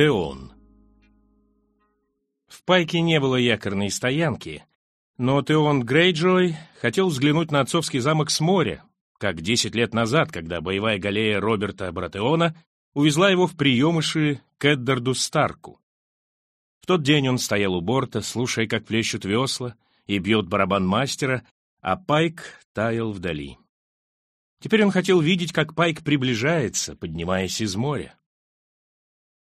Теон В Пайке не было якорной стоянки, но Теон Грейджой хотел взглянуть на отцовский замок с моря, как десять лет назад, когда боевая галея Роберта Братеона увезла его в приемыши к Эддарду Старку. В тот день он стоял у борта, слушая, как плещут весла и бьет барабан мастера, а Пайк таял вдали. Теперь он хотел видеть, как Пайк приближается, поднимаясь из моря.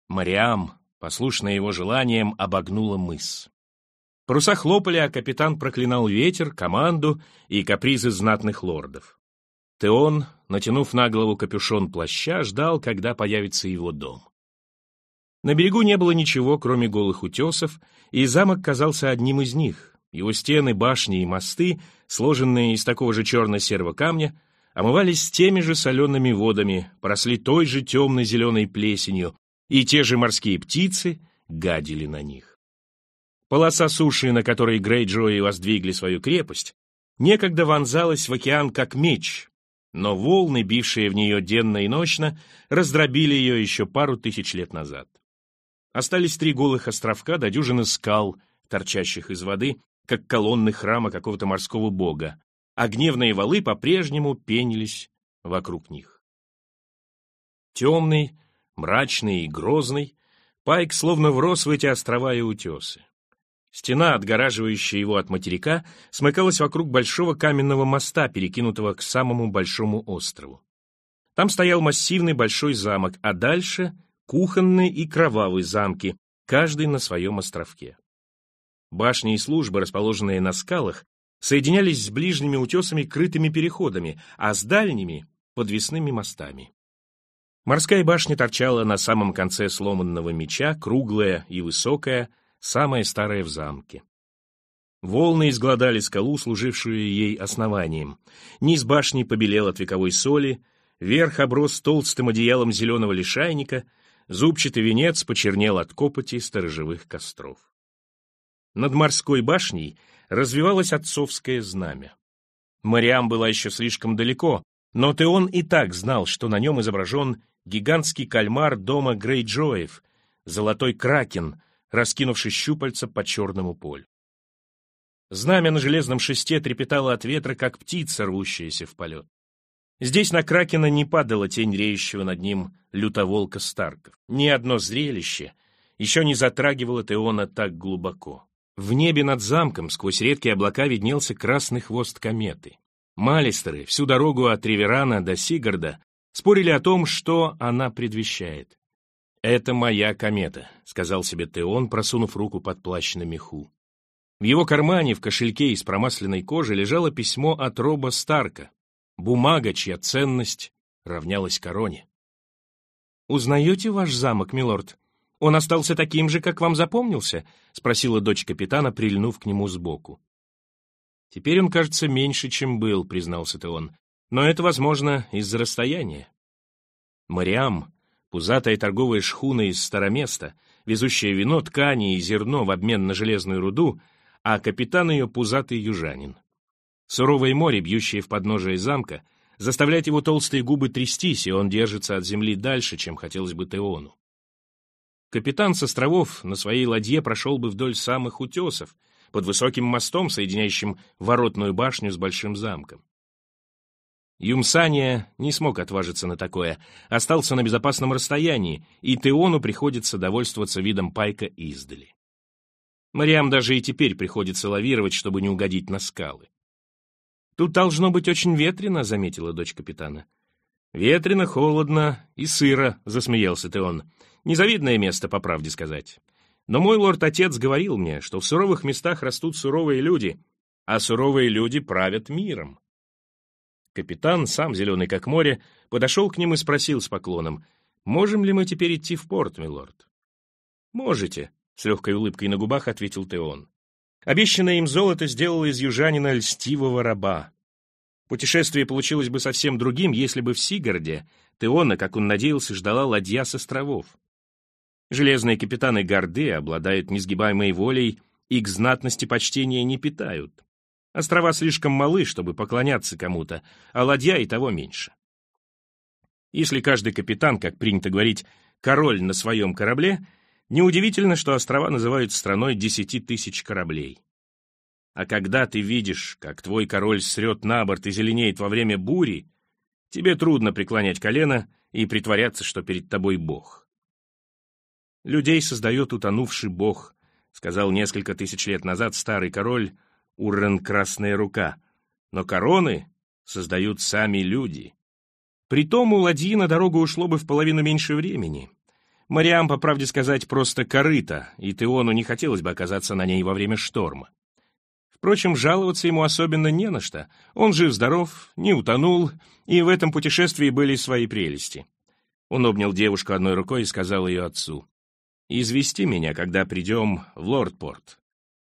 Мариам, послушная его желаниям, обогнула мыс. Паруса хлопали, а капитан проклинал ветер, команду и капризы знатных лордов. Теон, натянув на голову капюшон плаща, ждал, когда появится его дом. На берегу не было ничего, кроме голых утесов, и замок казался одним из них. Его стены, башни и мосты, сложенные из такого же черно-серого камня, омывались теми же солеными водами, поросли той же темно-зеленой плесенью, и те же морские птицы гадили на них. Полоса суши, на которой Грейджои воздвигли свою крепость, некогда вонзалась в океан как меч, но волны, бившие в нее денно и ночно, раздробили ее еще пару тысяч лет назад. Остались три голых островка до дюжины скал, торчащих из воды, как колонны храма какого-то морского бога, а гневные валы по-прежнему пенились вокруг них. Темный, мрачный и грозный, Пайк словно врос в эти острова и утесы. Стена, отгораживающая его от материка, смыкалась вокруг большого каменного моста, перекинутого к самому большому острову. Там стоял массивный большой замок, а дальше — кухонный и кровавый замки, каждый на своем островке. Башни и службы, расположенные на скалах, соединялись с ближними утесами крытыми переходами, а с дальними — подвесными мостами. Морская башня торчала на самом конце сломанного меча, круглая и высокая, самая старая в замке. Волны изгладали скалу, служившую ей основанием. Низ башни побелел от вековой соли, верх оброс толстым одеялом зеленого лишайника, зубчатый венец почернел от копоти сторожевых костров. Над морской башней развивалось отцовское знамя. Мариам была еще слишком далеко, но Теон и так знал, что на нем изображен гигантский кальмар дома Грейджоев, золотой кракен, раскинувший щупальца по черному полю. Знамя на железном шесте трепетало от ветра, как птица, рвущаяся в полет. Здесь на Кракена не падала тень реющего над ним лютоволка Старков. Ни одно зрелище еще не затрагивало Теона так глубоко. В небе над замком сквозь редкие облака виднелся красный хвост кометы. Малистеры всю дорогу от Риверана до Сигарда спорили о том, что она предвещает. «Это моя комета», — сказал себе Теон, просунув руку под плащ на меху. В его кармане в кошельке из промасленной кожи лежало письмо от Роба Старка, бумага, чья ценность равнялась короне. «Узнаете ваш замок, милорд? Он остался таким же, как вам запомнился?» — спросила дочь капитана, прильнув к нему сбоку. «Теперь он кажется меньше, чем был», — признался Теон. «Но это, возможно, из-за расстояния». Мариам, Пузатая торговая шхуна из Староместа, везущая вино, ткани и зерно в обмен на железную руду, а капитан ее пузатый южанин. Суровое море, бьющее в подножие замка, заставляет его толстые губы трястись, и он держится от земли дальше, чем хотелось бы Теону. Капитан с островов на своей ладье прошел бы вдоль самых утесов, под высоким мостом, соединяющим воротную башню с большим замком. Юмсания не смог отважиться на такое, остался на безопасном расстоянии, и Теону приходится довольствоваться видом пайка издали. Мариам даже и теперь приходится лавировать, чтобы не угодить на скалы. «Тут должно быть очень ветрено», — заметила дочь капитана. «Ветрено, холодно и сыро», — засмеялся Теон. «Незавидное место, по правде сказать. Но мой лорд-отец говорил мне, что в суровых местах растут суровые люди, а суровые люди правят миром. Капитан, сам зеленый как море, подошел к ним и спросил с поклоном, «Можем ли мы теперь идти в порт, милорд?» «Можете», — с легкой улыбкой на губах ответил Теон. Обещанное им золото сделало из южанина льстивого раба. Путешествие получилось бы совсем другим, если бы в Сигарде Теона, как он надеялся, ждала ладья с островов. Железные капитаны горды обладают несгибаемой волей и к знатности почтения не питают. Острова слишком малы, чтобы поклоняться кому-то, а ладья и того меньше. Если каждый капитан, как принято говорить, король на своем корабле, Неудивительно, что острова называют страной десяти тысяч кораблей. А когда ты видишь, как твой король срет на борт и зеленеет во время бури, тебе трудно преклонять колено и притворяться, что перед тобой Бог. Людей создает утонувший Бог, сказал несколько тысяч лет назад старый король Уррен Красная Рука, но короны создают сами люди. Притом у ладьи на дорогу ушло бы в половину меньше времени. Мариам, по правде сказать, просто корыто, и Теону не хотелось бы оказаться на ней во время шторма. Впрочем, жаловаться ему особенно не на что. Он жив-здоров, не утонул, и в этом путешествии были свои прелести. Он обнял девушку одной рукой и сказал ее отцу. «Извести меня, когда придем в Лордпорт.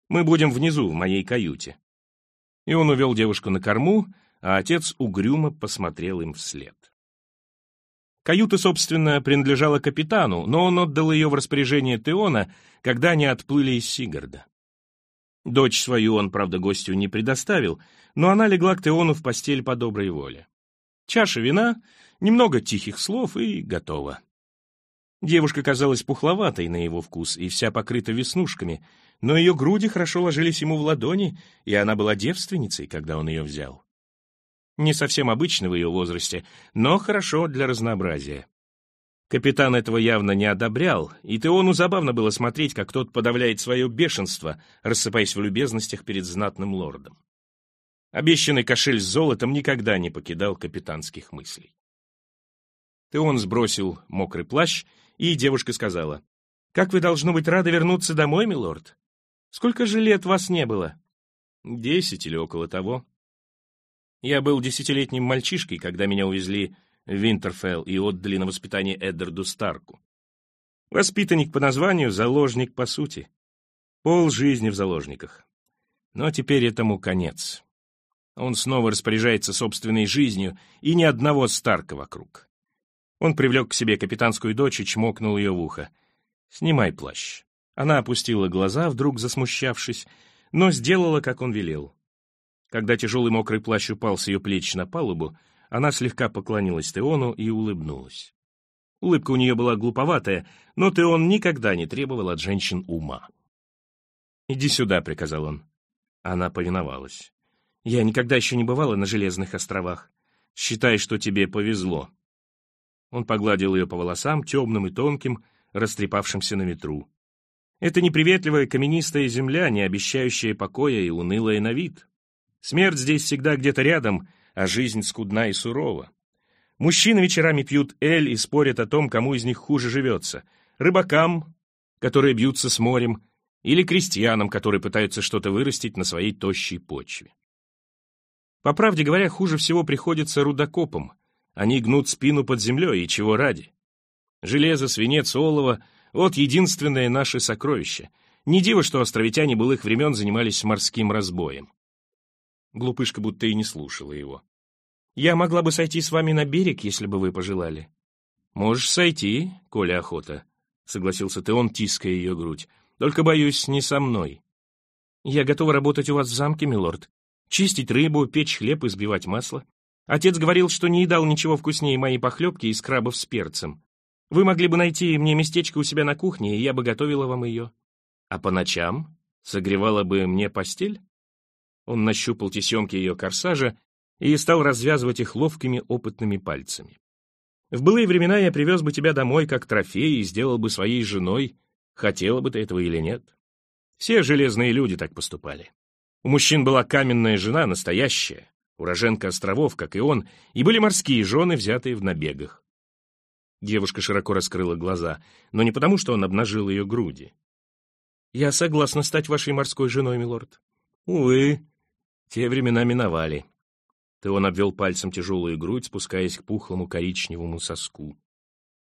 Мы будем внизу, в моей каюте». И он увел девушку на корму, а отец угрюмо посмотрел им вслед. Каюта, собственно, принадлежала капитану, но он отдал ее в распоряжение Теона, когда они отплыли из Сигарда. Дочь свою он, правда, гостю не предоставил, но она легла к Теону в постель по доброй воле. Чаша вина, немного тихих слов и готово. Девушка казалась пухловатой на его вкус и вся покрыта веснушками, но ее груди хорошо ложились ему в ладони, и она была девственницей, когда он ее взял. Не совсем обычно в ее возрасте, но хорошо для разнообразия. Капитан этого явно не одобрял, и Теону забавно было смотреть, как тот подавляет свое бешенство, рассыпаясь в любезностях перед знатным лордом. Обещанный кошель с золотом никогда не покидал капитанских мыслей. Теон сбросил мокрый плащ, и девушка сказала, «Как вы, должно быть, рады вернуться домой, милорд? Сколько же лет вас не было?» «Десять или около того». Я был десятилетним мальчишкой, когда меня увезли Винтерфелл и отдали на воспитание Эддарду Старку. Воспитанник по названию, заложник по сути. Пол жизни в заложниках. Но теперь этому конец. Он снова распоряжается собственной жизнью, и ни одного Старка вокруг. Он привлек к себе капитанскую дочь и чмокнул ее в ухо. «Снимай плащ». Она опустила глаза, вдруг засмущавшись, но сделала, как он велел. Когда тяжелый мокрый плащ упал с ее плеч на палубу, она слегка поклонилась Теону и улыбнулась. Улыбка у нее была глуповатая, но Теон никогда не требовал от женщин ума. «Иди сюда», — приказал он. Она повиновалась. «Я никогда еще не бывала на Железных островах. Считай, что тебе повезло». Он погладил ее по волосам, темным и тонким, растрепавшимся на ветру. Это неприветливая каменистая земля, не обещающая покоя и унылая на вид. Смерть здесь всегда где-то рядом — а жизнь скудна и сурова. Мужчины вечерами пьют эль и спорят о том, кому из них хуже живется. Рыбакам, которые бьются с морем, или крестьянам, которые пытаются что-то вырастить на своей тощей почве. По правде говоря, хуже всего приходится рудокопам. Они гнут спину под землей, и чего ради. Железо, свинец, олово — вот единственное наше сокровище. Не диво, что островитяне былых времен занимались морским разбоем. Глупышка будто и не слушала его. «Я могла бы сойти с вами на берег, если бы вы пожелали». «Можешь сойти, коли охота», — согласился ты, он тиская ее грудь. «Только, боюсь, не со мной». «Я готова работать у вас в замке, милорд. Чистить рыбу, печь хлеб и сбивать масло. Отец говорил, что не едал ничего вкуснее моей похлебки из крабов с перцем. Вы могли бы найти мне местечко у себя на кухне, и я бы готовила вам ее. А по ночам согревала бы мне постель?» Он нащупал тесемки ее корсажа и стал развязывать их ловкими опытными пальцами. В былые времена я привез бы тебя домой как трофей и сделал бы своей женой, хотела бы ты этого или нет. Все железные люди так поступали. У мужчин была каменная жена, настоящая, уроженка островов, как и он, и были морские жены, взятые в набегах. Девушка широко раскрыла глаза, но не потому, что он обнажил ее груди. «Я согласна стать вашей морской женой, милорд». «Увы, те времена миновали. Теон обвел пальцем тяжелую грудь, спускаясь к пухлому коричневому соску.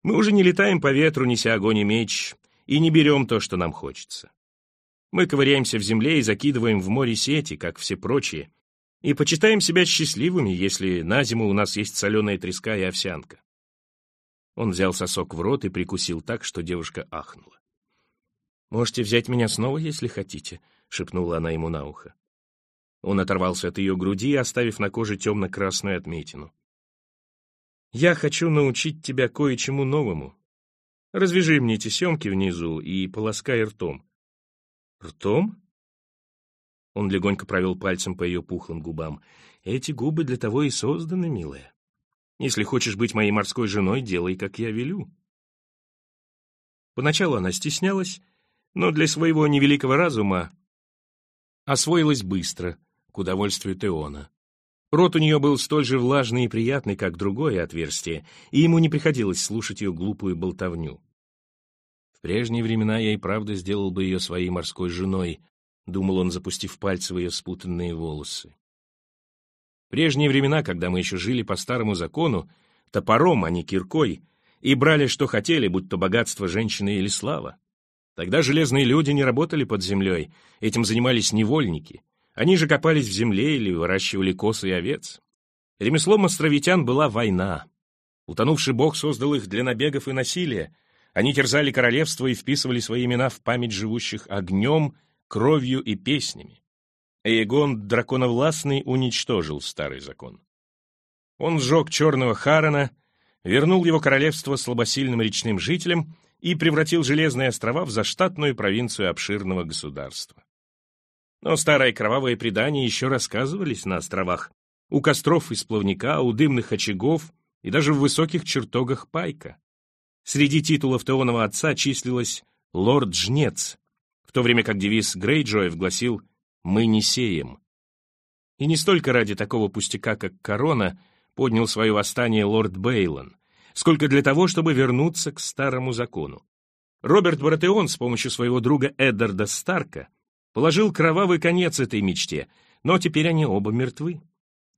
Мы уже не летаем по ветру, неся огонь и меч, и не берем то, что нам хочется. Мы ковыряемся в земле и закидываем в море сети, как все прочие, и почитаем себя счастливыми, если на зиму у нас есть соленая треска и овсянка. Он взял сосок в рот и прикусил так, что девушка ахнула. «Можете взять меня снова, если хотите», — шепнула она ему на ухо. Он оторвался от ее груди, оставив на коже темно-красную отметину. «Я хочу научить тебя кое-чему новому. Развяжи мне тесемки внизу и полоскай ртом». «Ртом?» Он легонько провел пальцем по ее пухлым губам. «Эти губы для того и созданы, милая. Если хочешь быть моей морской женой, делай, как я велю». Поначалу она стеснялась, но для своего невеликого разума освоилась быстро, к удовольствию Теона. Рот у нее был столь же влажный и приятный, как другое отверстие, и ему не приходилось слушать ее глупую болтовню. В прежние времена я и правда сделал бы ее своей морской женой, — думал он, запустив пальцы в ее спутанные волосы. Прежние времена, когда мы еще жили по старому закону, топором, а не киркой, и брали, что хотели, будь то богатство женщины или слава. Тогда железные люди не работали под землей, этим занимались невольники. Они же копались в земле или выращивали косы и овец. Ремеслом островитян была война. Утонувший бог создал их для набегов и насилия. Они терзали королевство и вписывали свои имена в память живущих огнем кровью и песнями. Эйгон Драконовластный уничтожил старый закон. Он сжег черного Харана, вернул его королевство слабосильным речным жителям и превратил Железные острова в заштатную провинцию обширного государства. Но старые кровавые предания еще рассказывались на островах, у костров из плавника, у дымных очагов и даже в высоких чертогах Пайка. Среди титулов Теонова отца числилось «Лорд-жнец», в то время как девиз Грейджоев гласил «Мы не сеем». И не столько ради такого пустяка, как корона, поднял свое восстание лорд Бейлон, сколько для того, чтобы вернуться к старому закону. Роберт Баратеон с помощью своего друга Эддарда Старка положил кровавый конец этой мечте, но теперь они оба мертвы.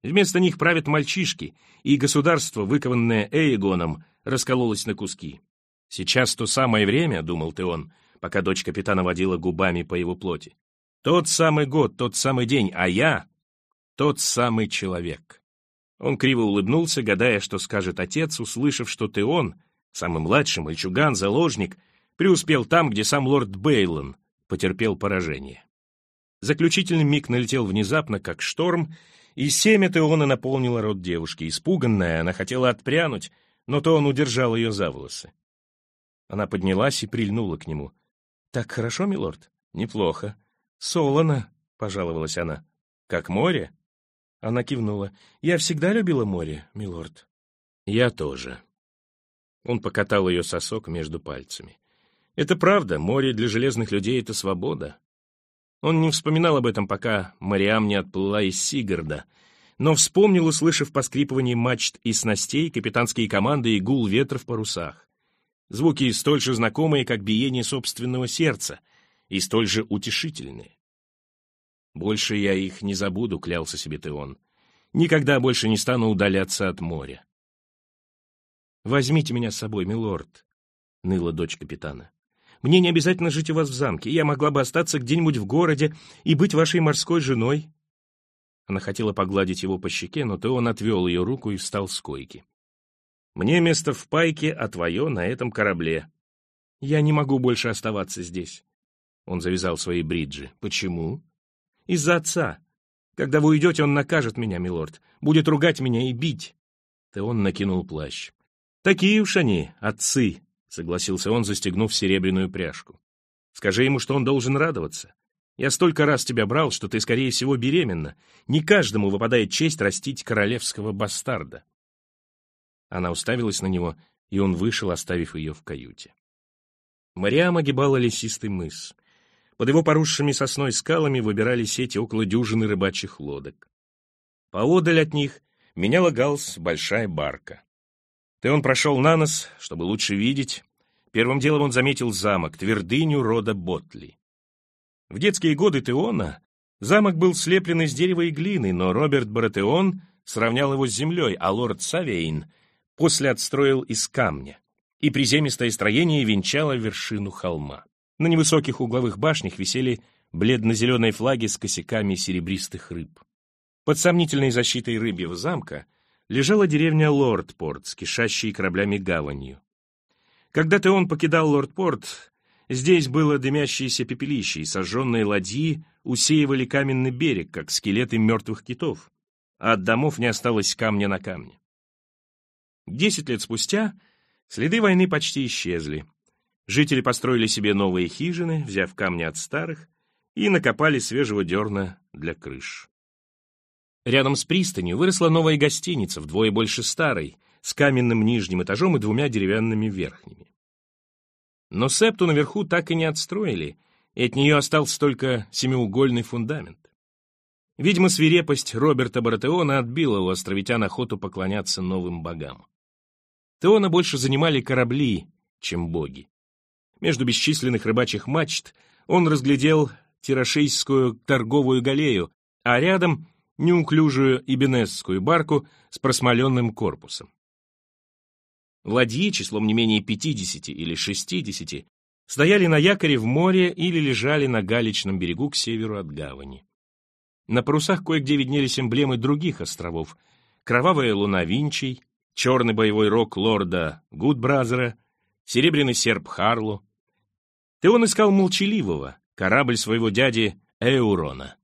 Вместо них правят мальчишки, и государство, выкованное Эйгоном, раскололось на куски. «Сейчас то самое время», — думал Теон, — пока дочь капитана водила губами по его плоти. Тот самый год, тот самый день, а я — тот самый человек. Он криво улыбнулся, гадая, что скажет отец, услышав, что ты он, самый младший мальчуган, заложник, преуспел там, где сам лорд Бейлон потерпел поражение. Заключительный миг налетел внезапно, как шторм, и семя Теона наполнило рот девушки. Испуганная, она хотела отпрянуть, но то он удержал ее за волосы. Она поднялась и прильнула к нему. «Так хорошо, милорд?» «Неплохо». «Солоно», — пожаловалась она. «Как море?» Она кивнула. «Я всегда любила море, милорд». «Я тоже». Он покатал ее сосок между пальцами. «Это правда, море для железных людей — это свобода». Он не вспоминал об этом, пока Мариам не отплыла из Сигарда, но вспомнил, услышав поскрипывание мачт и снастей, капитанские команды и гул ветра в парусах. Звуки столь же знакомые, как биение собственного сердца, и столь же утешительные. «Больше я их не забуду», — клялся себе Теон. «Никогда больше не стану удаляться от моря». «Возьмите меня с собой, милорд», — ныла дочь капитана. «Мне не обязательно жить у вас в замке. Я могла бы остаться где-нибудь в городе и быть вашей морской женой». Она хотела погладить его по щеке, но Теон отвел ее руку и встал с койки. Мне место в пайке, а твое на этом корабле. Я не могу больше оставаться здесь. Он завязал свои бриджи. Почему? Из-за отца. Когда вы уйдете, он накажет меня, милорд. Будет ругать меня и бить. Ты он накинул плащ. Такие уж они, отцы, согласился он, застегнув серебряную пряжку. Скажи ему, что он должен радоваться. Я столько раз тебя брал, что ты, скорее всего, беременна. Не каждому выпадает честь растить королевского бастарда. Она уставилась на него, и он вышел, оставив ее в каюте. Мариам огибала лесистый мыс. Под его поросшими сосной скалами выбирали сети около дюжины рыбачьих лодок. Поодаль от них меняла галс большая барка. Ты прошел на нос, чтобы лучше видеть. Первым делом он заметил замок, твердыню рода Ботли. В детские годы Теона замок был слеплен из дерева и глины, но Роберт Баратеон сравнял его с землей, а лорд Савейн после отстроил из камня, и приземистое строение венчало вершину холма. На невысоких угловых башнях висели бледно-зеленые флаги с косяками серебристых рыб. Под сомнительной защитой рыбьего замка лежала деревня Лордпорт с кишащей кораблями гаванью. Когда-то он покидал Лордпорт, здесь было дымящееся пепелище, и сожженные ладьи усеивали каменный берег, как скелеты мертвых китов, а от домов не осталось камня на камне. Десять лет спустя следы войны почти исчезли. Жители построили себе новые хижины, взяв камни от старых, и накопали свежего дерна для крыш. Рядом с пристанью выросла новая гостиница, вдвое больше старой, с каменным нижним этажом и двумя деревянными верхними. Но септу наверху так и не отстроили, и от нее остался только семиугольный фундамент. Видимо, свирепость Роберта Баратеона отбила у островитян охоту поклоняться новым богам. Теона больше занимали корабли, чем боги. Между бесчисленных рыбачьих мачт он разглядел тирошейскую торговую галею, а рядом — неуклюжую ибенесскую барку с просмоленным корпусом. Ладьи числом не менее 50 или 60 стояли на якоре в море или лежали на галечном берегу к северу от гавани. На парусах кое-где виднелись эмблемы других островов. Кровавая луна Винчей, черный боевой рог лорда Гудбразера, серебряный серп Харло. Ты он искал молчаливого, корабль своего дяди Эурона.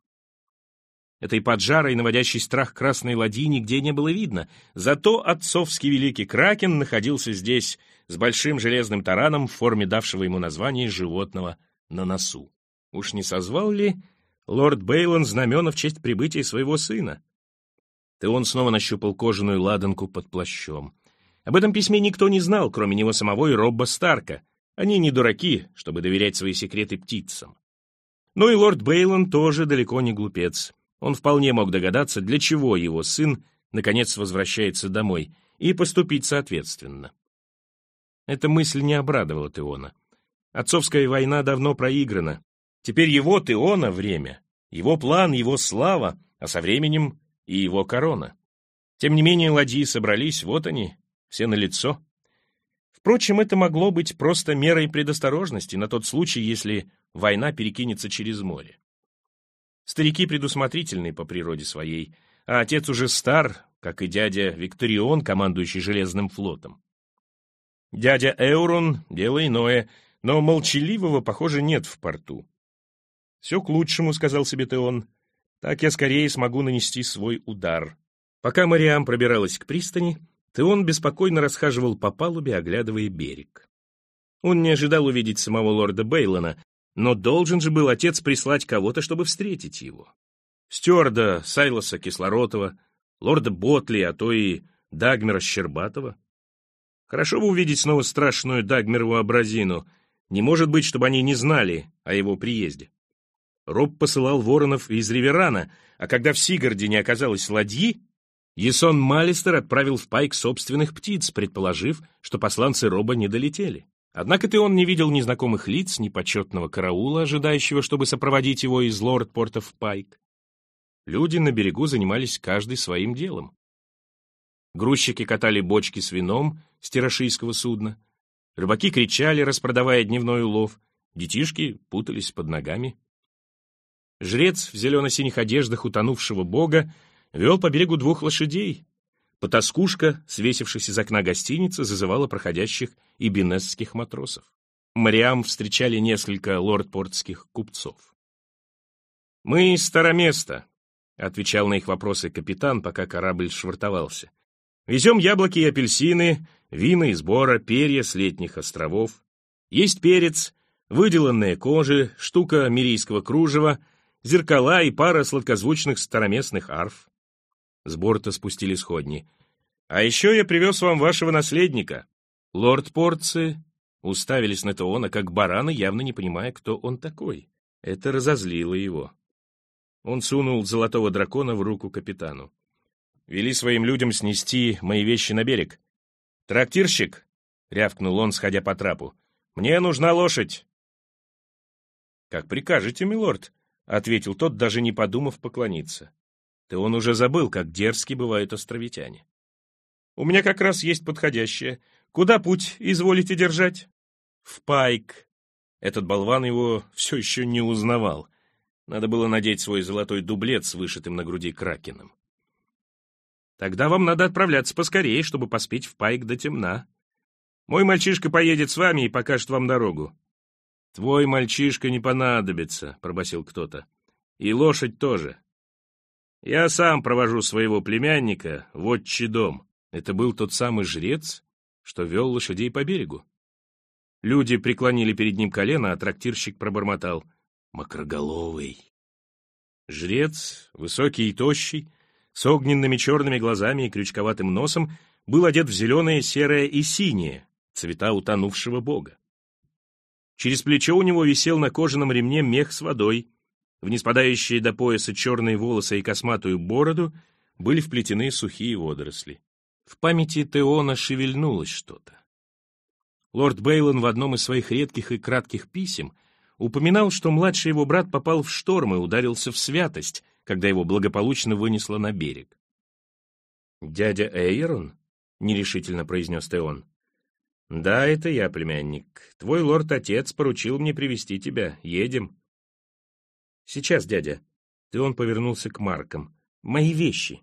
Этой поджарой, наводящей страх красной ладьи нигде не было видно, зато отцовский великий кракен находился здесь с большим железным тараном в форме давшего ему название животного на носу. Уж не созвал ли лорд Бейлон знамена в честь прибытия своего сына? Ты он снова нащупал кожаную ладанку под плащом. Об этом письме никто не знал, кроме него самого и Робба Старка. Они не дураки, чтобы доверять свои секреты птицам. Ну и лорд Бейлон тоже далеко не глупец. Он вполне мог догадаться, для чего его сын наконец возвращается домой, и поступить соответственно. Эта мысль не обрадовала Теона. Отцовская война давно проиграна. Теперь его Теона время, его план, его слава, а со временем и его корона. Тем не менее, ладьи собрались, вот они, все на лицо. Впрочем, это могло быть просто мерой предосторожности на тот случай, если война перекинется через море. Старики предусмотрительны по природе своей, а отец уже стар, как и дядя Викторион, командующий Железным флотом. Дядя Эурон — дело иное, но молчаливого, похоже, нет в порту. «Все к лучшему», — сказал себе Теон. «Так я скорее смогу нанести свой удар». Пока Мариам пробиралась к пристани, Теон беспокойно расхаживал по палубе, оглядывая берег. Он не ожидал увидеть самого лорда Бейлона, но должен же был отец прислать кого-то, чтобы встретить его. Стюарда Сайлоса Кислоротова, лорда Ботли, а то и Дагмера Щербатова. Хорошо бы увидеть снова страшную Дагмерову образину. Не может быть, чтобы они не знали о его приезде. Роб посылал воронов из Риверана, а когда в Сигарде не оказалось ладьи, Ясон Малистер отправил в Пайк собственных птиц, предположив, что посланцы Роба не долетели. Однако ты он не видел незнакомых лиц, ни почетного караула, ожидающего, чтобы сопроводить его из лорд-порта в Пайк. Люди на берегу занимались каждый своим делом. Грузчики катали бочки с вином с тирашийского судна. Рыбаки кричали, распродавая дневной улов. Детишки путались под ногами. Жрец в зелено-синих одеждах утонувшего бога вел по берегу двух лошадей, Потаскушка, свесившись из окна гостиницы, зазывала проходящих и бенесских матросов. Мариам встречали несколько лорд-портских купцов. «Мы из Староместа», — отвечал на их вопросы капитан, пока корабль швартовался. «Везем яблоки и апельсины, вина из бора, перья с летних островов. Есть перец, выделанные кожи, штука мирийского кружева, зеркала и пара сладкозвучных староместных арф. С борта спустили сходни. «А еще я привез вам вашего наследника». Лорд Порцы уставились на Теона, как бараны, явно не понимая, кто он такой. Это разозлило его. Он сунул золотого дракона в руку капитану. «Вели своим людям снести мои вещи на берег». «Трактирщик!» — рявкнул он, сходя по трапу. «Мне нужна лошадь!» «Как прикажете, милорд», — ответил тот, даже не подумав поклониться. Ты он уже забыл, как дерзки бывают островитяне. У меня как раз есть подходящее. Куда путь изволите держать? В Пайк. Этот болван его все еще не узнавал. Надо было надеть свой золотой дублет с вышитым на груди кракеном. Тогда вам надо отправляться поскорее, чтобы поспеть в Пайк до темна. Мой мальчишка поедет с вами и покажет вам дорогу. Твой мальчишка не понадобится, — пробасил кто-то. И лошадь тоже. Я сам провожу своего племянника в отчий дом. Это был тот самый жрец, что вел лошадей по берегу. Люди преклонили перед ним колено, а трактирщик пробормотал «Макроголовый». Жрец, высокий и тощий, с огненными черными глазами и крючковатым носом, был одет в зеленое, серое и синее, цвета утонувшего бога. Через плечо у него висел на кожаном ремне мех с водой, в неспадающие до пояса черные волосы и косматую бороду были вплетены сухие водоросли. В памяти Теона шевельнулось что-то. Лорд Бейлон в одном из своих редких и кратких писем упоминал, что младший его брат попал в шторм и ударился в святость, когда его благополучно вынесло на берег. «Дядя Эйрон?» — нерешительно произнес Теон. «Да, это я, племянник. Твой лорд-отец поручил мне привести тебя. Едем». «Сейчас, дядя». Теон повернулся к Маркам. «Мои вещи».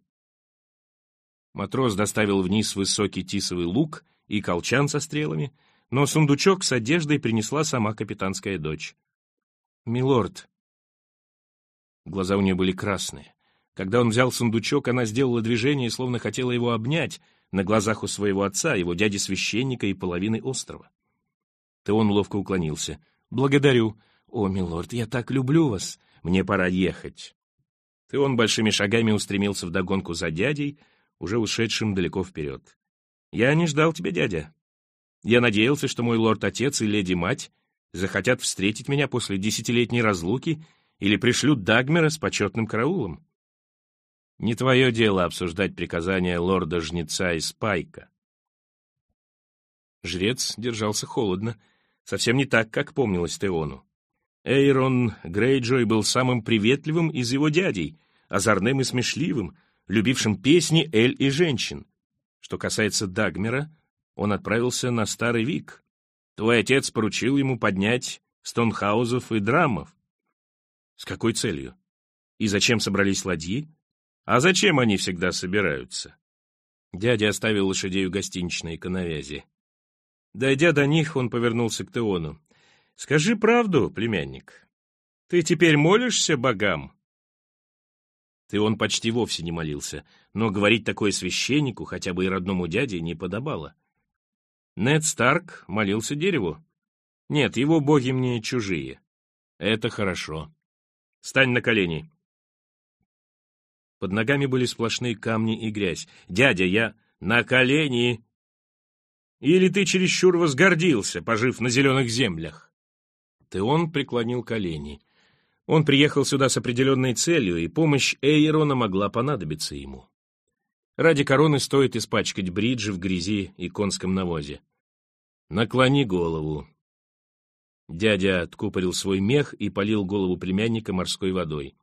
Матрос доставил вниз высокий тисовый лук и колчан со стрелами, но сундучок с одеждой принесла сама капитанская дочь. «Милорд». Глаза у нее были красные. Когда он взял сундучок, она сделала движение, словно хотела его обнять, на глазах у своего отца, его дяди-священника и половины острова. Теон ловко уклонился. «Благодарю. О, милорд, я так люблю вас. Мне пора ехать». Теон большими шагами устремился вдогонку за дядей, уже ушедшим далеко вперед. «Я не ждал тебя, дядя. Я надеялся, что мой лорд-отец и леди-мать захотят встретить меня после десятилетней разлуки или пришлют Дагмера с почетным караулом. Не твое дело обсуждать приказания лорда-жнеца и Спайка. Жрец держался холодно, совсем не так, как помнилось Теону. Эйрон Грейджой был самым приветливым из его дядей, озорным и смешливым, любившим песни, эль и женщин. Что касается Дагмера, он отправился на Старый Вик. Твой отец поручил ему поднять Стонхаузов и Драмов. С какой целью? И зачем собрались ладьи? А зачем они всегда собираются? Дядя оставил лошадей у гостиничной коновязи. Дойдя до них, он повернулся к Теону. «Скажи правду, племянник. Ты теперь молишься богам?» Теон почти вовсе не молился, но говорить такое священнику, хотя бы и родному дяде, не подобало. Нед Старк молился дереву. Нет, его боги мне чужие. Это хорошо. Стань на колени. Под ногами были сплошные камни и грязь. «Дядя, я на колени!» «Или ты чересчур возгордился, пожив на зеленых землях?» Теон преклонил колени. Он приехал сюда с определенной целью, и помощь Эйрона могла понадобиться ему. Ради короны стоит испачкать бриджи в грязи и конском навозе. «Наклони голову». Дядя откупорил свой мех и полил голову племянника морской водой.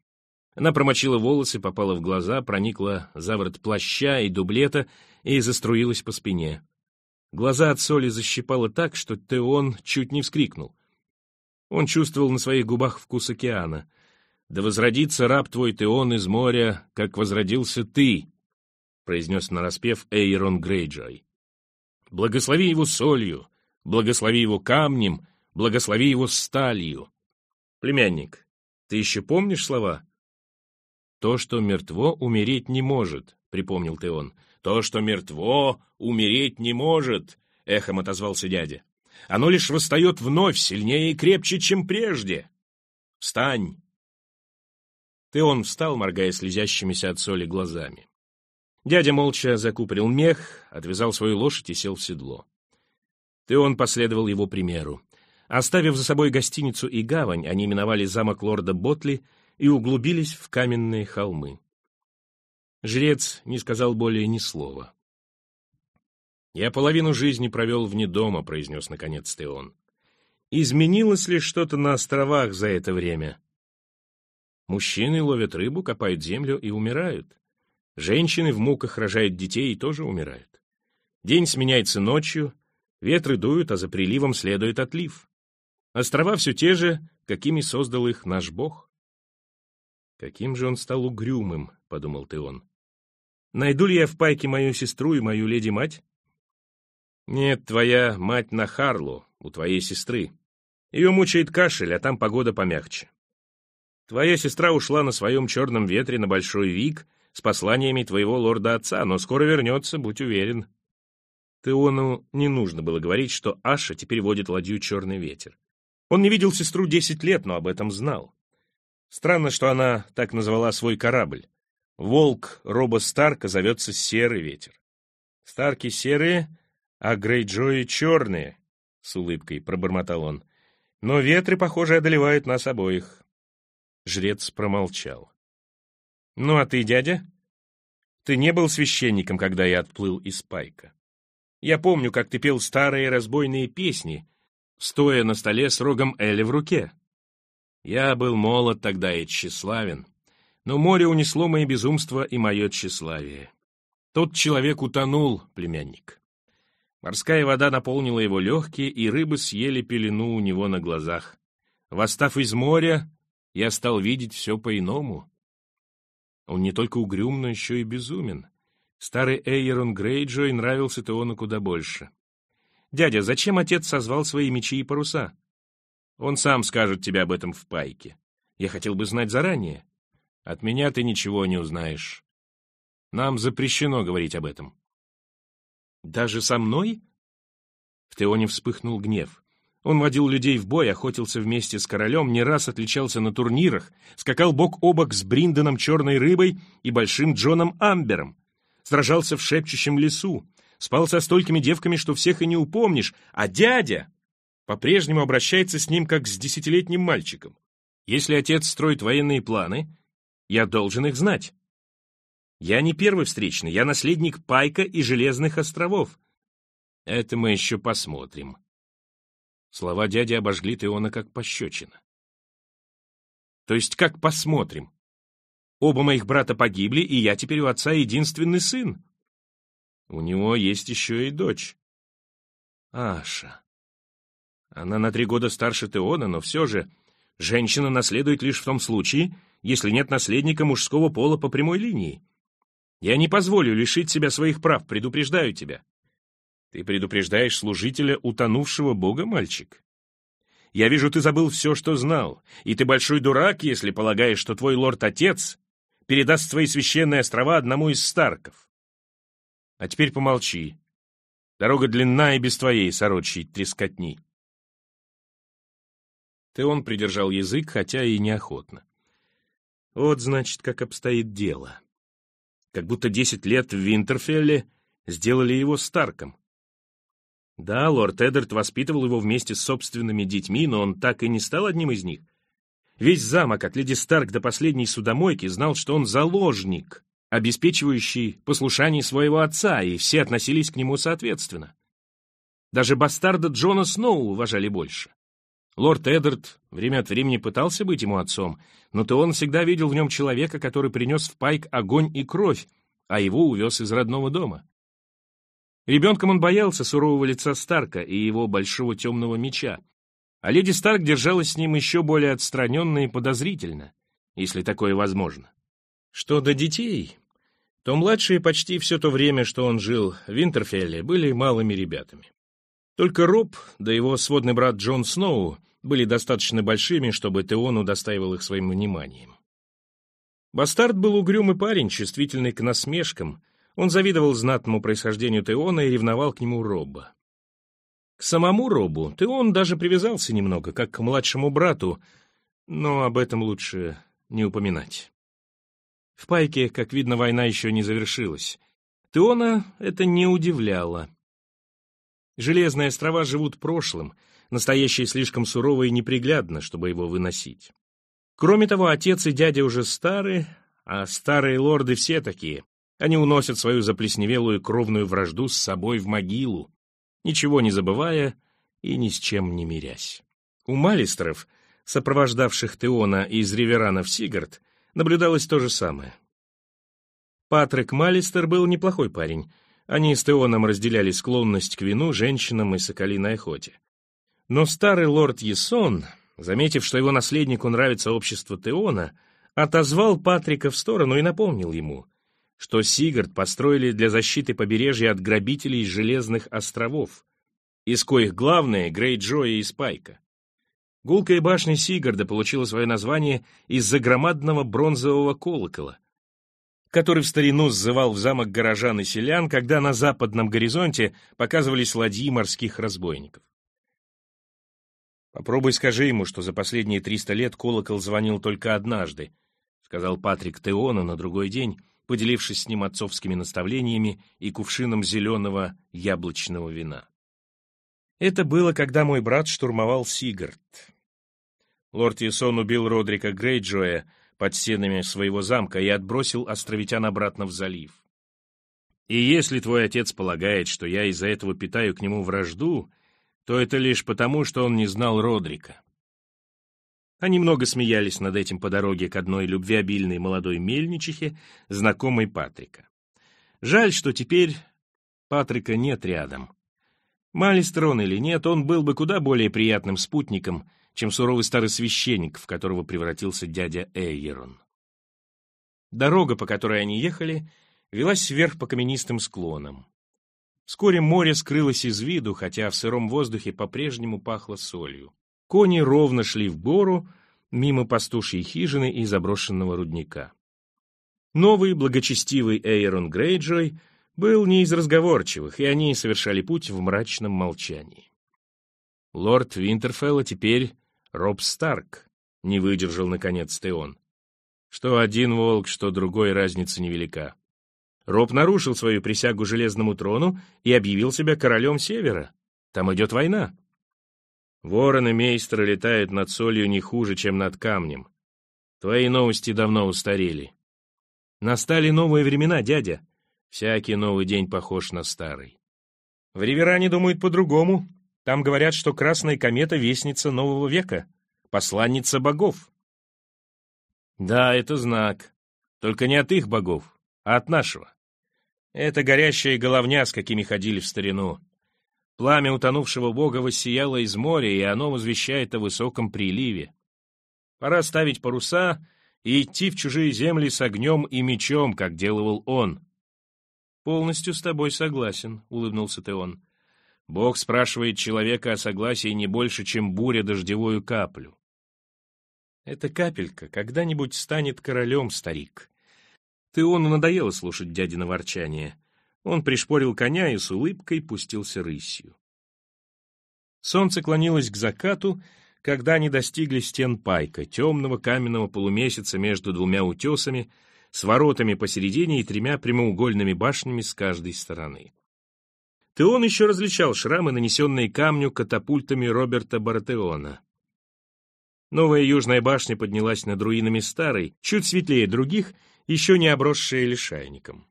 Она промочила волосы, попала в глаза, проникла за ворот плаща и дублета и заструилась по спине. Глаза от соли защипало так, что Теон чуть не вскрикнул. Он чувствовал на своих губах вкус океана. «Да возродится раб твой Теон из моря, как возродился ты», — произнес нараспев Эйрон Грейджой. «Благослови его солью, благослови его камнем, благослови его сталью». «Племянник, ты еще помнишь слова?» «То, что мертво, умереть не может», — припомнил Теон. «То, что мертво, умереть не может», — эхом отозвался дядя. «Оно лишь восстает вновь, сильнее и крепче, чем прежде. Встань!» Теон встал, моргая слезящимися от соли глазами. Дядя молча закупорил мех, отвязал свою лошадь и сел в седло. Теон последовал его примеру. Оставив за собой гостиницу и гавань, они миновали замок лорда Ботли и углубились в каменные холмы. Жрец не сказал более ни слова. «Я половину жизни провел вне дома», — произнес наконец Теон. «Изменилось ли что-то на островах за это время?» Мужчины ловят рыбу, копают землю и умирают. Женщины в муках рожают детей и тоже умирают. День сменяется ночью, ветры дуют, а за приливом следует отлив. Острова все те же, какими создал их наш Бог. «Каким же он стал угрюмым», — подумал Теон. «Найду ли я в пайке мою сестру и мою леди-мать?» «Нет, твоя мать на Харлу, у твоей сестры. Ее мучает кашель, а там погода помягче. Твоя сестра ушла на своем черном ветре на Большой Вик с посланиями твоего лорда-отца, но скоро вернется, будь уверен». Теону не нужно было говорить, что Аша теперь водит ладью «Черный ветер». Он не видел сестру десять лет, но об этом знал. Странно, что она так назвала свой корабль. Волк Роба Старка зовется Серый ветер. Старки серые, а Грейджои черные, — с улыбкой пробормотал он. Но ветры, похоже, одолевают нас обоих. Жрец промолчал. — Ну, а ты, дядя? Ты не был священником, когда я отплыл из Пайка. Я помню, как ты пел старые разбойные песни, стоя на столе с рогом Эли в руке. Я был молод тогда и тщеславен, но море унесло мои безумства и мое тщеславие. Тот человек утонул, племянник. Морская вода наполнила его легкие, и рыбы съели пелену у него на глазах. Восстав из моря, я стал видеть все по-иному. Он не только угрюм, но еще и безумен. Старый Эйерон Грейджой нравился Теону куда больше. «Дядя, зачем отец созвал свои мечи и паруса?» «Он сам скажет тебе об этом в пайке. Я хотел бы знать заранее. От меня ты ничего не узнаешь. Нам запрещено говорить об этом». «Даже со мной?» В Теоне вспыхнул гнев. Он водил людей в бой, охотился вместе с королем, не раз отличался на турнирах, скакал бок о бок с Бриндоном Черной Рыбой и Большим Джоном Амбером, сражался в шепчущем лесу, спал со столькими девками, что всех и не упомнишь, а дядя по-прежнему обращается с ним, как с десятилетним мальчиком. Если отец строит военные планы, я должен их знать. Я не первый встречный, я наследник Пайка и Железных островов. Это мы еще посмотрим. Слова дяди обожгли Теона как пощечина. То есть как посмотрим? Оба моих брата погибли, и я теперь у отца единственный сын. У него есть еще и дочь. Аша. Она на три года старше Теона, но все же женщина наследует лишь в том случае, если нет наследника мужского пола по прямой линии. Я не позволю лишить себя своих прав, предупреждаю тебя. Ты предупреждаешь служителя утонувшего бога, мальчик? Я вижу, ты забыл все, что знал, и ты большой дурак, если полагаешь, что твой лорд-отец передаст свои священные острова одному из Старков. А теперь помолчи. Дорога длинна и без твоей сорочьей трескотни. Ты он придержал язык, хотя и неохотно. Вот, значит, как обстоит дело. Как будто десять лет в Винтерфелле сделали его Старком. Да, лорд Эддард воспитывал его вместе с собственными детьми, но он так и не стал одним из них. Весь замок, от леди Старк до последней судомойки, знал, что он заложник, обеспечивающий послушание своего отца, и все относились к нему соответственно. Даже бастарда Джона Сноу уважали больше. Лорд Эддард время от времени пытался быть ему отцом, но то он всегда видел в нем человека, который принес в Пайк огонь и кровь, а его увез из родного дома. Ребенком он боялся сурового лица Старка и его большого темного меча, а леди Старк держалась с ним еще более отстраненно и подозрительно, если такое возможно. Что до детей, то младшие почти все то время, что он жил в Винтерфелле, были малыми ребятами. Только Роб, да его сводный брат Джон Сноу, были достаточно большими, чтобы Теон удостаивал их своим вниманием. Бастард был угрюмый парень, чувствительный к насмешкам — он завидовал знатному происхождению Теона и ревновал к нему Робба. К самому Робу Теон даже привязался немного, как к младшему брату, но об этом лучше не упоминать. В Пайке, как видно, война еще не завершилась. Теона это не удивляло. Железные острова живут прошлым, настоящее слишком сурово и неприглядно, чтобы его выносить. Кроме того, отец и дядя уже старые, а старые лорды все такие. Они уносят свою заплесневелую кровную вражду с собой в могилу, ничего не забывая и ни с чем не мирясь. У Малистеров, сопровождавших Теона из Риверана в Сигард, наблюдалось то же самое. Патрик Малистер был неплохой парень. Они с Теоном разделяли склонность к вину, женщинам и соколиной охоте. Но старый лорд Есон, заметив, что его наследнику нравится общество Теона, отозвал Патрика в сторону и напомнил ему — что Сигард построили для защиты побережья от грабителей Железных островов, из коих главные — Грейджоя и Спайка. Гулкая башня Сигарда получила свое название из-за громадного бронзового колокола. Который в старину сзывал в замок горожан и селян, когда на западном горизонте показывались ладьи морских разбойников. «Попробуй скажи ему, что за последние триста лет колокол звонил только однажды», сказал Патрик Теона на другой день, поделившись с ним отцовскими наставлениями и кувшином зеленого яблочного вина. Это было, когда мой брат штурмовал Сигард. Лорд Ясон убил Родрика Грейджоя под стенами своего замка и отбросил островитян обратно в залив. И если твой отец полагает, что я из-за этого питаю к нему вражду, то это лишь потому, что он не знал Родрика. Они много смеялись над этим по дороге к одной любвеобильной молодой мельничихе, знакомой Патрика. Жаль, что теперь Патрика нет рядом. Малистер он или нет, он был бы куда более приятным спутником, чем суровый старый священник, в которого превратился дядя Эйерон. Дорога, по которой они ехали, велась вверх по каменистым склонам. Вскоре море скрылось из виду, хотя в сыром воздухе по-прежнему пахло солью. Кони ровно шли в гору, мимо пастушьей хижины и заброшенного рудника. Новый благочестивый Эйрон Грейджой был не из разговорчивых, и они совершали путь в мрачном молчании. Лорд Винтерфелла теперь Роб Старк, не выдержал, наконец, Теон. Что один волк, что другой, разница невелика. Роб нарушил свою присягу Железному трону и объявил себя королем Севера. Там идет война. Вороны мейстера летают над солью не хуже, чем над камнем. Твои новости давно устарели. Настали новые времена, дядя. Всякий новый день похож на старый. В Риверане думают по-другому. Там говорят, что красная комета — вестница нового века, посланница богов. Да, это знак. Только не от их богов, а от нашего. Это горящая головня, с какими ходили в старину. Пламя утонувшего бога воссияло из моря, и оно возвещает о высоком приливе. Пора ставить паруса и идти в чужие земли с огнем и мечом, как делал он. «Полностью с тобой согласен», — улыбнулся Теон. Бог спрашивает человека о согласии не больше, чем буря дождевую каплю. Эта капелька когда-нибудь станет королем, старик. Теону надоело слушать дядино ворчание. Он пришпорил коня и с улыбкой пустился рысью. Солнце клонилось к закату, когда они достигли стен пайка, темного каменного полумесяца между двумя утесами, с воротами посередине и тремя прямоугольными башнями с каждой стороны. Теон еще различал шрамы, нанесенные камню катапультами Роберта Баратеона. Новая южная башня поднялась над руинами старой, чуть светлее других, еще не обросшая лишайником.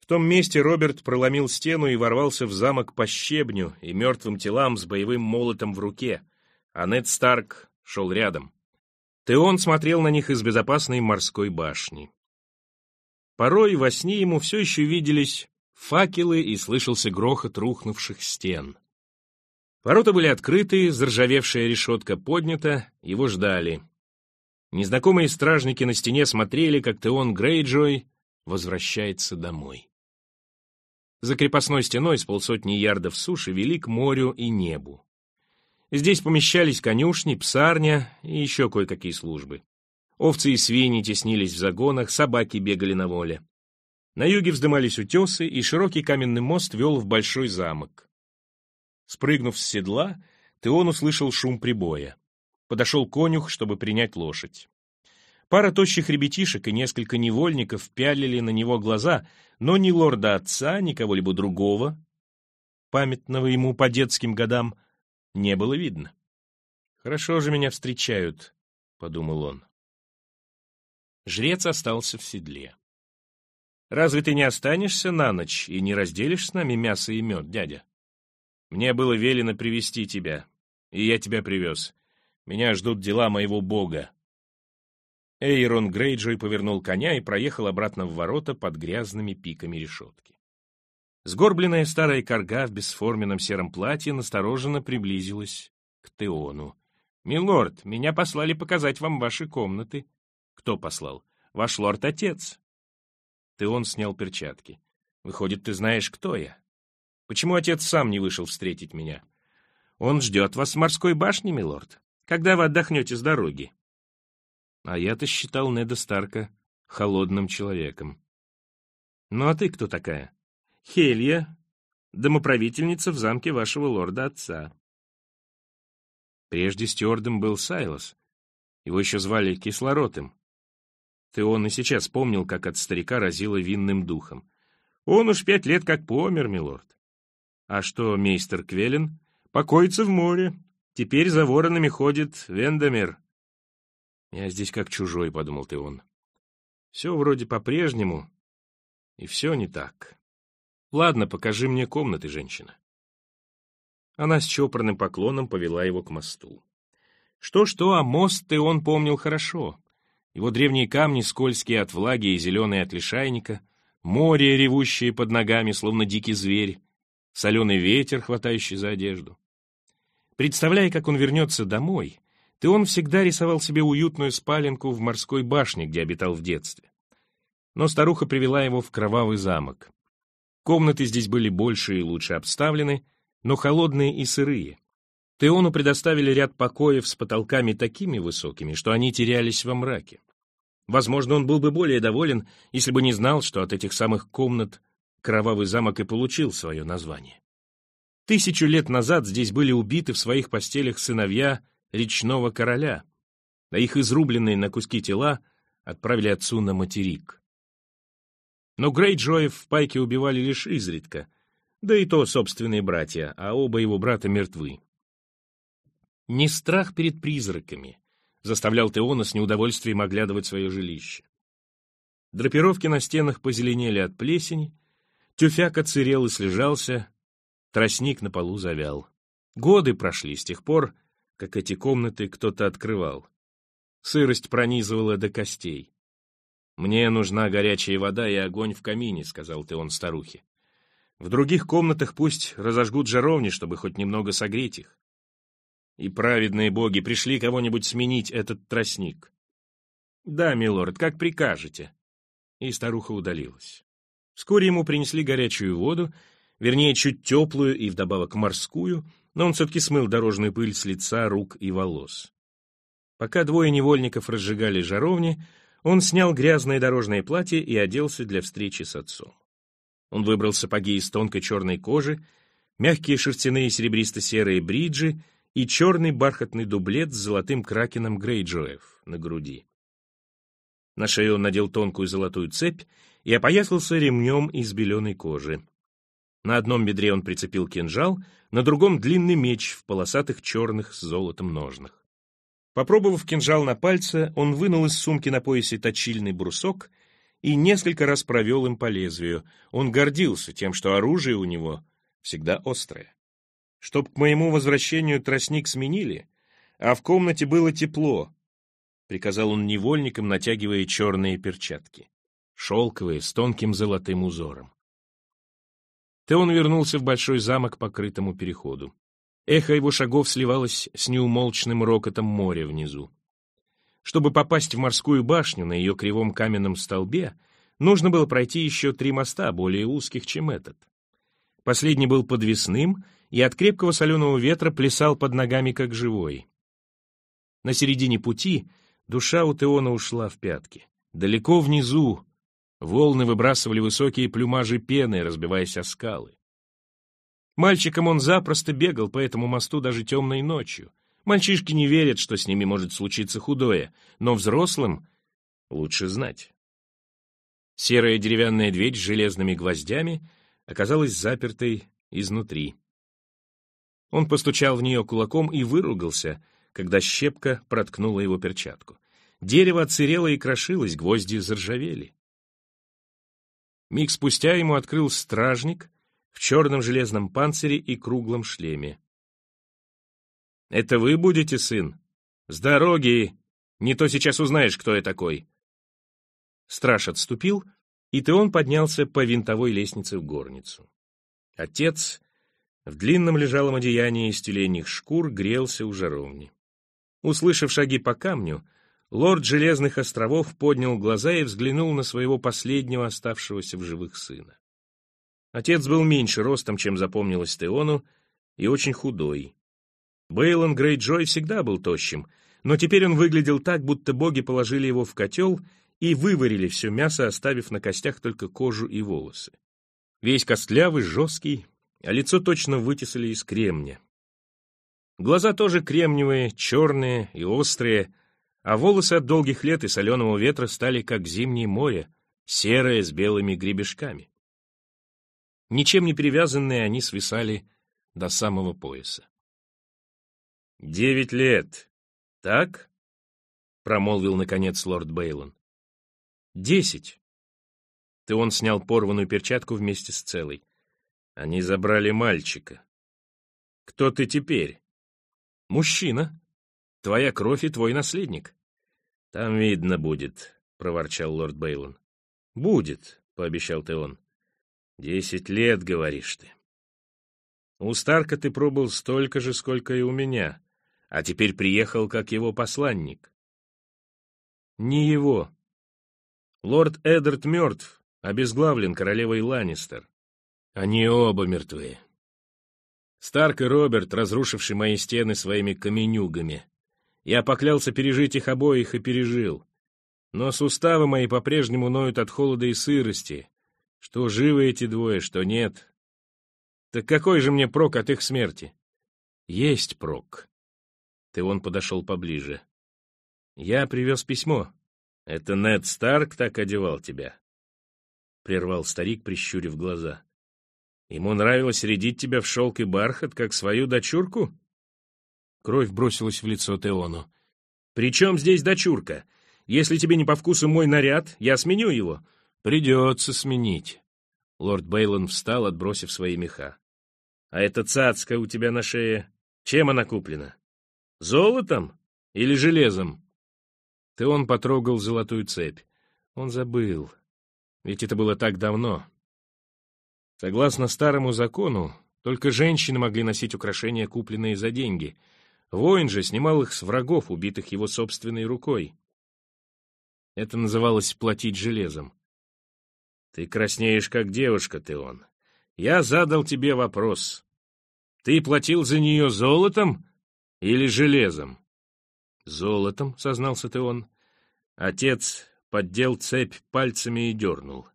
В том месте Роберт проломил стену и ворвался в замок по щебню и мертвым телам с боевым молотом в руке, а Нед Старк шел рядом. Теон смотрел на них из безопасной морской башни. Порой во сне ему все еще виделись факелы и слышался грохот рухнувших стен. Ворота были открыты, заржавевшая решетка поднята, его ждали. Незнакомые стражники на стене смотрели, как Теон Грейджой возвращается домой. За крепостной стеной с полсотни ярдов суши вели к морю и небу. Здесь помещались конюшни, псарня и еще кое-какие службы. Овцы и свиньи теснились в загонах, собаки бегали на воле. На юге вздымались утесы, и широкий каменный мост вел в большой замок. Спрыгнув с седла, Теон услышал шум прибоя. Подошел конюх, чтобы принять лошадь. Пара тощих ребятишек и несколько невольников пялили на него глаза, но ни лорда отца, ни кого-либо другого, памятного ему по детским годам, не было видно. «Хорошо же меня встречают», — подумал он. Жрец остался в седле. Разве ты не останешься на ночь и не разделишь с нами мясо и мед, дядя? Мне было велено привести тебя, и я тебя привез. Меня ждут дела моего бога. Эйрон Грейджой повернул коня и проехал обратно в ворота под грязными пиками решетки. Сгорбленная старая корга в бесформенном сером платье настороженно приблизилась к Теону. «Милорд, меня послали показать вам ваши комнаты». «Кто послал?» «Ваш лорд-отец». Ты он снял перчатки. Выходит, ты знаешь, кто я. Почему отец сам не вышел встретить меня? Он ждет вас в морской башне, милорд. Когда вы отдохнете с дороги? А я-то считал Неда Старка холодным человеком. «Ну а ты кто такая?» «Хелья, домоправительница в замке вашего лорда-отца». Прежде стюардом был Сайлос. Его еще звали Кислоротым. Ты он и сейчас помнил, как от старика разило винным духом. Он уж пять лет как помер, милорд. А что, мейстер Квелин? Покоится в море. Теперь за воронами ходит Вендомер. Я здесь как чужой, — подумал ты он. Все вроде по-прежнему, и все не так. Ладно, покажи мне комнаты, женщина. Она с чопорным поклоном повела его к мосту. Что-что, а мост ты он помнил хорошо. Его древние камни, скользкие от влаги и зеленые от лишайника, море, ревущее под ногами, словно дикий зверь, соленый ветер, хватающий за одежду. Представляя, как он вернется домой, ты он всегда рисовал себе уютную спаленку в морской башне, где обитал в детстве. Но старуха привела его в кровавый замок. Комнаты здесь были больше и лучше обставлены, но холодные и сырые. Теону предоставили ряд покоев с потолками такими высокими, что они терялись во мраке. Возможно, он был бы более доволен, если бы не знал, что от этих самых комнат Кровавый замок и получил свое название. Тысячу лет назад здесь были убиты в своих постелях сыновья речного короля, а их изрубленные на куски тела отправили отцу на материк. Но Грейджоев в пайке убивали лишь изредка, да и то собственные братья, а оба его брата мертвы. Не страх перед призраками заставлял Теона с неудовольствием оглядывать свое жилище. Драпировки на стенах позеленели от плесени, тюфяк оцерел и слежался, тростник на полу завял. Годы прошли с тех пор, как эти комнаты кто-то открывал. Сырость пронизывала до костей. «Мне нужна горячая вода и огонь в камине», — сказал ты он старухе. «В других комнатах пусть разожгут жаровни, чтобы хоть немного согреть их и праведные боги пришли кого-нибудь сменить этот тростник. Да, милорд, как прикажете. И старуха удалилась. Вскоре ему принесли горячую воду, вернее, чуть теплую и вдобавок морскую, но он все-таки смыл дорожную пыль с лица, рук и волос. Пока двое невольников разжигали жаровни, он снял грязное дорожное платье и оделся для встречи с отцом. Он выбрал сапоги из тонкой черной кожи, мягкие шерстяные серебристо-серые бриджи и черный бархатный дублет с золотым кракеном Грейджоев на груди. На шею он надел тонкую золотую цепь и опоясался ремнем из беленой кожи. На одном бедре он прицепил кинжал, на другом — длинный меч в полосатых черных с золотом ножнах. Попробовав кинжал на пальце, он вынул из сумки на поясе точильный брусок и несколько раз провел им по лезвию. Он гордился тем, что оружие у него всегда острое чтоб к моему возвращению тростник сменили, а в комнате было тепло, — приказал он невольникам, натягивая черные перчатки, шелковые, с тонким золотым узором. Теон вернулся в большой замок по крытому переходу. Эхо его шагов сливалось с неумолчным рокотом моря внизу. Чтобы попасть в морскую башню на ее кривом каменном столбе, нужно было пройти еще три моста, более узких, чем этот. Последний был подвесным и от крепкого соленого ветра плясал под ногами, как живой. На середине пути душа у Теона ушла в пятки. Далеко внизу волны выбрасывали высокие плюмажи пены, разбиваясь о скалы. Мальчиком он запросто бегал по этому мосту даже темной ночью. Мальчишки не верят, что с ними может случиться худое, но взрослым лучше знать. Серая деревянная дверь с железными гвоздями оказалась запертой изнутри. Он постучал в нее кулаком и выругался, когда щепка проткнула его перчатку. Дерево отсырело и крошилось, гвозди заржавели. Миг спустя ему открыл стражник в черном железном панцире и круглом шлеме. «Это вы будете, сын? С дороги! Не то сейчас узнаешь, кто я такой!» Страж отступил, и Теон поднялся по винтовой лестнице в горницу. Отец в длинном лежалом одеянии из тюленьих шкур грелся у жаровни. Услышав шаги по камню, лорд Железных островов поднял глаза и взглянул на своего последнего оставшегося в живых сына. Отец был меньше ростом, чем запомнилось Теону, и очень худой. Бейлон Грейджой всегда был тощим, но теперь он выглядел так, будто боги положили его в котел и выварили все мясо, оставив на костях только кожу и волосы. Весь костлявый, жесткий, а лицо точно вытесали из кремня. Глаза тоже кремниевые, черные и острые, а волосы от долгих лет и соленого ветра стали как зимнее море, серое с белыми гребешками. Ничем не привязанные они свисали до самого пояса. «Девять лет, так?» — промолвил, наконец, лорд Бейлон. «Десять». Ты он снял порванную перчатку вместе с целой. Они забрали мальчика. Кто ты теперь? Мужчина. Твоя кровь и твой наследник. Там видно будет, — проворчал лорд Бейлон. Будет, — пообещал Теон. Десять лет, говоришь ты. У Старка ты пробыл столько же, сколько и у меня, а теперь приехал как его посланник. Не его. Лорд Эддард мертв, обезглавлен королевой Ланнистер. Они оба мертвы. Старк и Роберт, разрушившие мои стены своими каменюгами. Я поклялся пережить их обоих и пережил. Но суставы мои по-прежнему ноют от холода и сырости. Что живы эти двое, что нет. Так какой же мне прок от их смерти? Есть прок. Ты он подошел поближе. Я привез письмо. Это Нед Старк так одевал тебя? Прервал старик, прищурив глаза. Ему нравилось рядить тебя в шелк и бархат, как свою дочурку? Кровь бросилась в лицо Теону. «При чем здесь дочурка? Если тебе не по вкусу мой наряд, я сменю его». «Придется сменить». Лорд Бейлон встал, отбросив свои меха. А эта цацка у тебя на шее, чем она куплена? Золотом или железом? Ты он потрогал золотую цепь. Он забыл. Ведь это было так давно. Согласно старому закону, только женщины могли носить украшения, купленные за деньги. Воин же снимал их с врагов, убитых его собственной рукой. Это называлось платить железом. Ты краснеешь, как девушка, ты он. Я задал тебе вопрос. Ты платил за нее золотом или железом? Золотом, сознался ты он. Отец поддел цепь пальцами и дернул.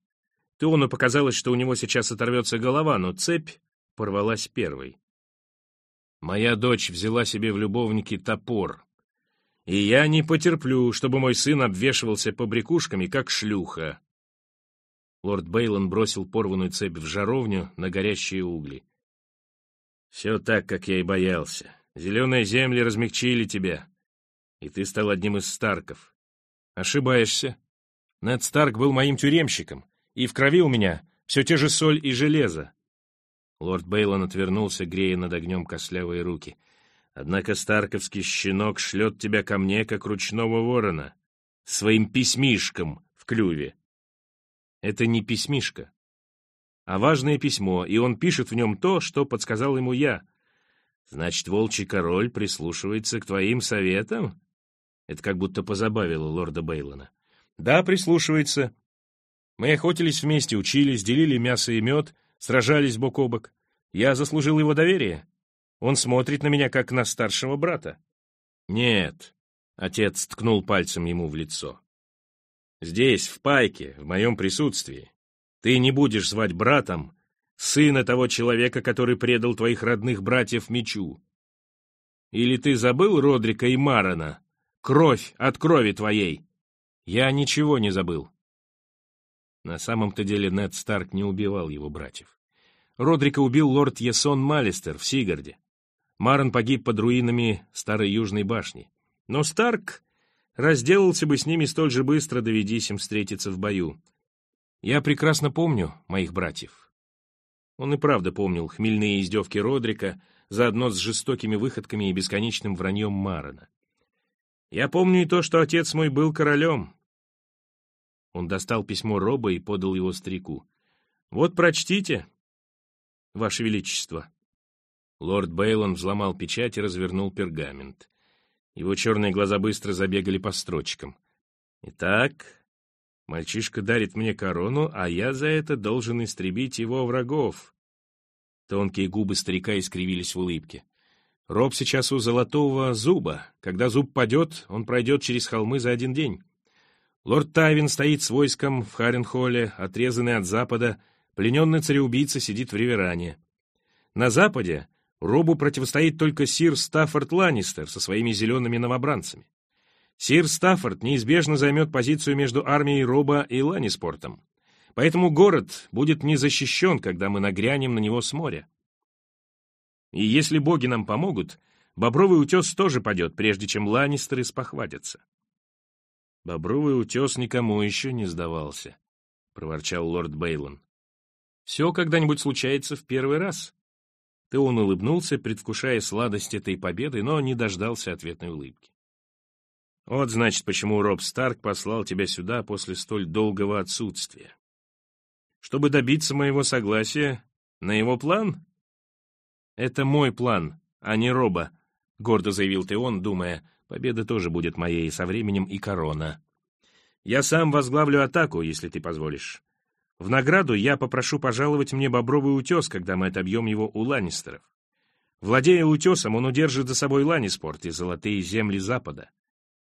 Теону показалось, что у него сейчас оторвется голова, но цепь порвалась первой. Моя дочь взяла себе в любовники топор, и я не потерплю, чтобы мой сын обвешивался побрякушками, как шлюха. Лорд Бейлон бросил порванную цепь в жаровню на горящие угли. Все так, как я и боялся. Зеленые земли размягчили тебя, и ты стал одним из Старков. Ошибаешься. Нед Старк был моим тюремщиком, и в крови у меня все те же соль и железо. Лорд Бейлон отвернулся, грея над огнем костлявые руки. Однако старковский щенок шлет тебя ко мне, как ручного ворона, своим письмишком в клюве. Это не письмишка а важное письмо, и он пишет в нем то, что подсказал ему я. Значит, волчий король прислушивается к твоим советам? Это как будто позабавило лорда Бейлона. Да, прислушивается. Мы охотились вместе, учились, делили мясо и мед, сражались бок о бок. Я заслужил его доверие. Он смотрит на меня, как на старшего брата. Нет, отец ткнул пальцем ему в лицо. Здесь, в пайке, в моем присутствии, ты не будешь звать братом сына того человека, который предал твоих родных братьев мечу. Или ты забыл Родрика и Марана? Кровь от крови твоей. Я ничего не забыл. На самом-то деле Нед Старк не убивал его братьев. Родрика убил лорд Ясон Малистер в Сигарде. Маран погиб под руинами старой южной башни. Но Старк разделался бы с ними столь же быстро, доведись им встретиться в бою. Я прекрасно помню моих братьев. Он и правда помнил хмельные издевки Родрика, заодно с жестокими выходками и бесконечным враньем Марона. Я помню и то, что отец мой был королем. Он достал письмо Роба и подал его старику. «Вот прочтите, Ваше Величество». Лорд Бейлон взломал печать и развернул пергамент. Его черные глаза быстро забегали по строчкам. «Итак, Мальчишка дарит мне корону, а я за это должен истребить его врагов. Тонкие губы старика искривились в улыбке. Роб сейчас у золотого зуба. Когда зуб падет, он пройдет через холмы за один день. Лорд Тайвин стоит с войском в Харенхолле, отрезанный от запада, плененный цареубийца сидит в Риверане. На западе Робу противостоит только сир Стаффорд Ланнистер со своими зелеными новобранцами. Сир Стаффорд неизбежно займет позицию между армией Роба и Ланниспортом. Поэтому город будет не защищен, когда мы нагрянем на него с моря. И если боги нам помогут, Бобровый утес тоже падет, прежде чем Ланнистеры спохватятся. Бобровый утес никому еще не сдавался, — проворчал лорд Бейлон. Все когда-нибудь случается в первый раз. Теон улыбнулся, предвкушая сладость этой победы, но не дождался ответной улыбки. Вот, значит, почему Роб Старк послал тебя сюда после столь долгого отсутствия. Чтобы добиться моего согласия на его план? Это мой план, а не Роба, — гордо заявил Теон, думая, победа тоже будет моей со временем и корона. Я сам возглавлю атаку, если ты позволишь. В награду я попрошу пожаловать мне бобровый утес, когда мы отобьем его у Ланнистеров. Владея утесом, он удержит за собой Ланниспорт и золотые земли Запада.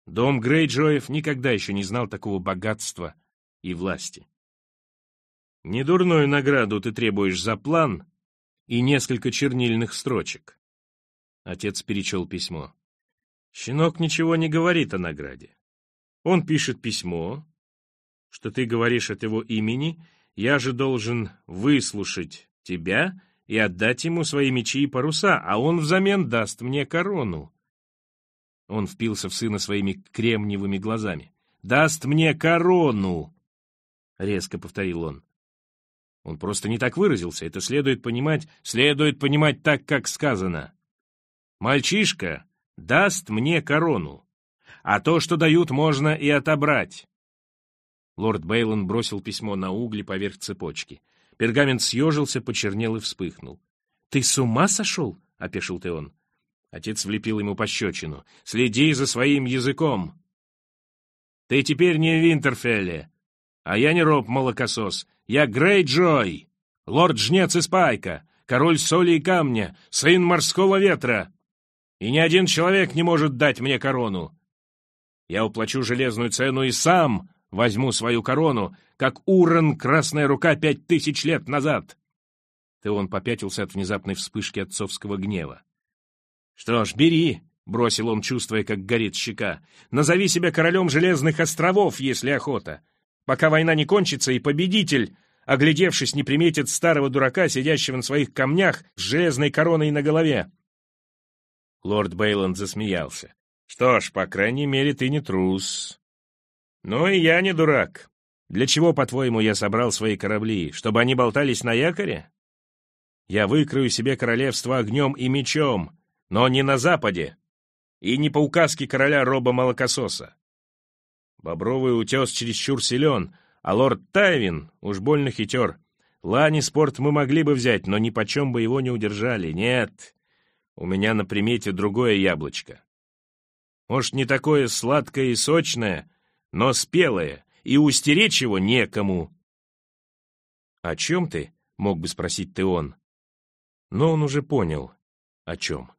Дом Грейджоев никогда еще не знал такого богатства и власти. Недурную награду ты требуешь за план и несколько чернильных строчек. Отец перечел письмо. Щенок ничего не говорит о награде. Он пишет письмо, что ты говоришь от его имени, я же должен выслушать тебя и отдать ему свои мечи и паруса, а он взамен даст мне корону. Он впился в сына своими кремниевыми глазами. «Даст мне корону!» — резко повторил он. Он просто не так выразился. Это следует понимать, следует понимать так, как сказано. «Мальчишка даст мне корону, а то, что дают, можно и отобрать». Лорд Бейлон бросил письмо на угли поверх цепочки. Пергамент съежился, почернел и вспыхнул. «Ты с ума сошел?» — опешил Теон. Отец влепил ему пощечину. «Следи за своим языком!» «Ты теперь не Винтерфелле, а я не роб-молокосос. Я Грей Джой, лорд-жнец из Пайка, король соли и камня, сын морского ветра. И ни один человек не может дать мне корону. Я уплачу железную цену и сам возьму свою корону, как Уран Красная Рука пять тысяч лет назад!» Теон попятился от внезапной вспышки отцовского гнева. «Что ж, бери!» — бросил он, чувствуя, как горит щека. «Назови себя королем Железных островов, если охота. Пока война не кончится, и победитель, оглядевшись, не приметит старого дурака, сидящего на своих камнях с железной короной на голове». Лорд Бейланд засмеялся. «Что ж, по крайней мере, ты не трус. Ну и я не дурак. Для чего, по-твоему, я собрал свои корабли? Чтобы они болтались на якоре? Я выкрою себе королевство огнем и мечом, но не на Западе, и не по указке короля Роба Молокососа. Бобровый утес чересчур силен, а лорд Тайвин уж больно хитер. Лани спорт мы могли бы взять, но ни почем бы его не удержали. Нет, у меня на примете другое яблочко. Может, не такое сладкое и сочное, но спелое, и устеречь его некому. «О чем ты?» — мог бы спросить Теон. Но он уже понял, о чем.